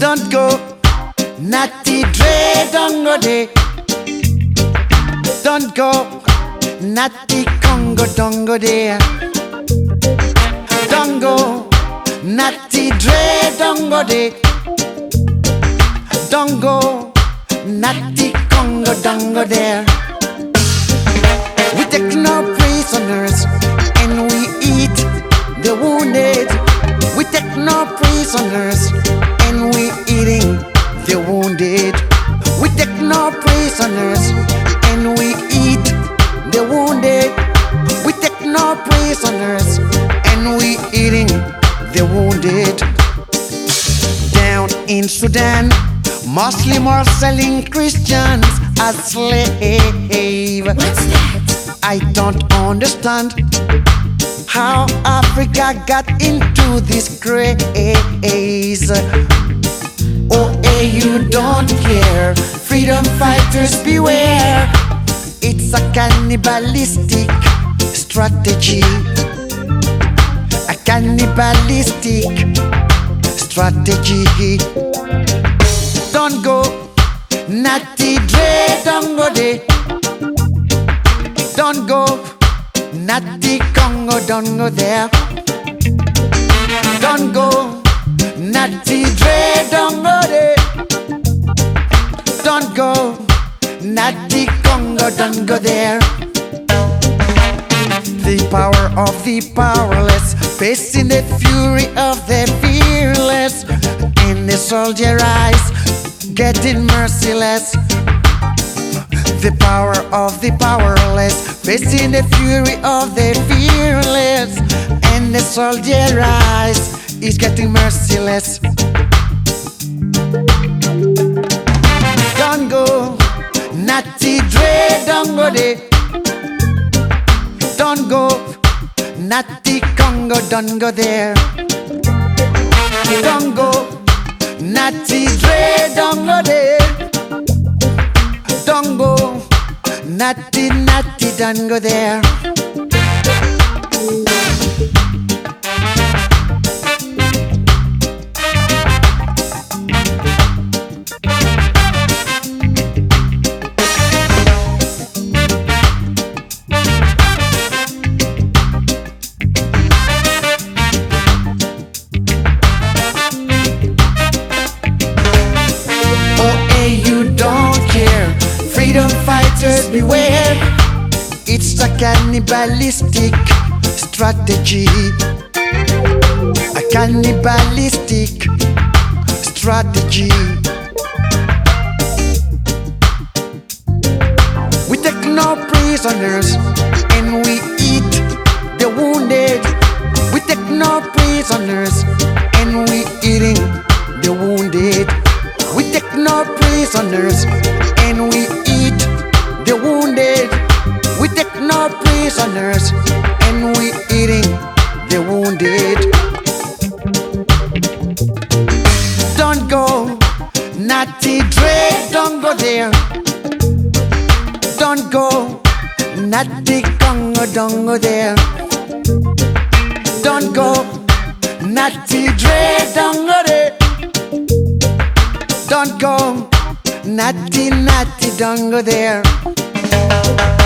Don't go, natty dre, don't go there. Don't go, natty Congo, don't go there. Don't go, natty dre, don't go there. Don't go, natty Congo, don't go no prisoners and we eating the wounded. We take no prisoners and we eat the wounded. We take no prisoners and we eating the wounded. Down in Sudan, Muslims are selling Christians as slaves. What's that? I don't understand how Africa got into this craze. Oh, hey, you don't care. Freedom fighters beware. It's a cannibalistic strategy. A cannibalistic strategy. Don't go, natty dre, don't go there. Don't go, natty Congo, don't go there. Don't go, natty dre, don't go there. Don't go, natty Congo, don't go there. The power of the powerless, facing the fury of the fearless, in the soldier eyes, getting merciless. The power of the powerless, facing the fury of the fearless, and the soldier eyes is getting merciless. Don't go, natty dre, don't go there. Don't go, natty Congo, don't go there. Don't go, natty dre, don't go there. Natty, natty, don't go there. Fighters beware. It's a cannibalistic strategy. A cannibalistic strategy. We take no prisoners and we eat the wounded. We take no prisoners and we eating the wounded. We take no prisoners and we wounded. We take no prisoners and we eating the wounded. Don't go, natty dre, don't go there. Don't go, natty Congo, don't go there. Don't go, natty dre, don't go there. Don't go, natty, natty, don't go there. Go,